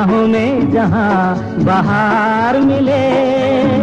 राहों में जहाँ बाहर मिले।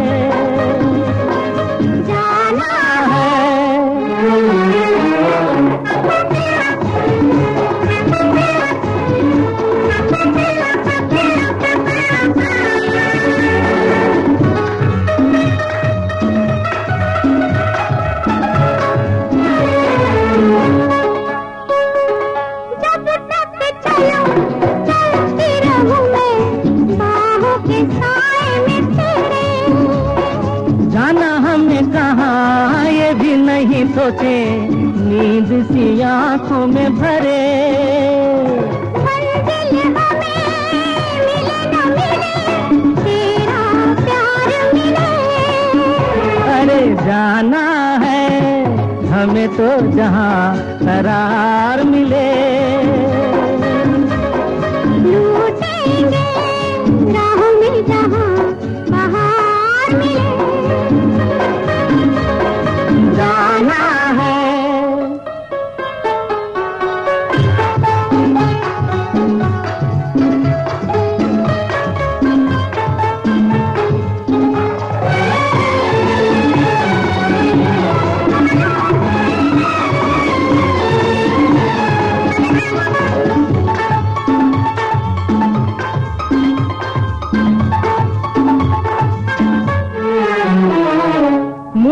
नहीं सोचे, नींद सी आँखों में भरे। अरे जाना है, हमें तो जहाँ करार मिले।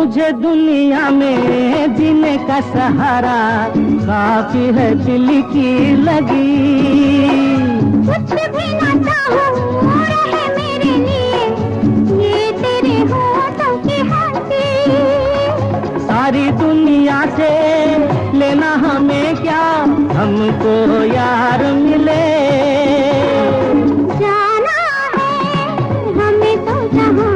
मुझे दुनिया में जीने का सहारा काफ़ी है दिल की लगी। कुछ भी ना चाहूँ मेरे लिए। ये तेरे होठों की हँसी सारी दुनिया से लेना हमें क्या? हमको यार मिले। जाना है हमें तो जहाँ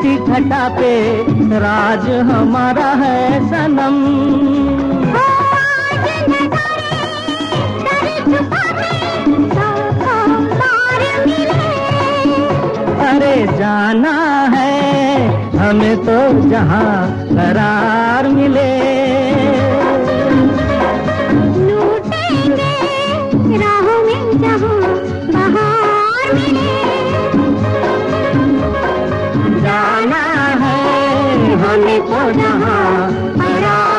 धरती घटा पे राज हमारा है सनम। के अरे जाना है हमें तो जहाँ करार मिले। जाना है हमें को जहाँ हरा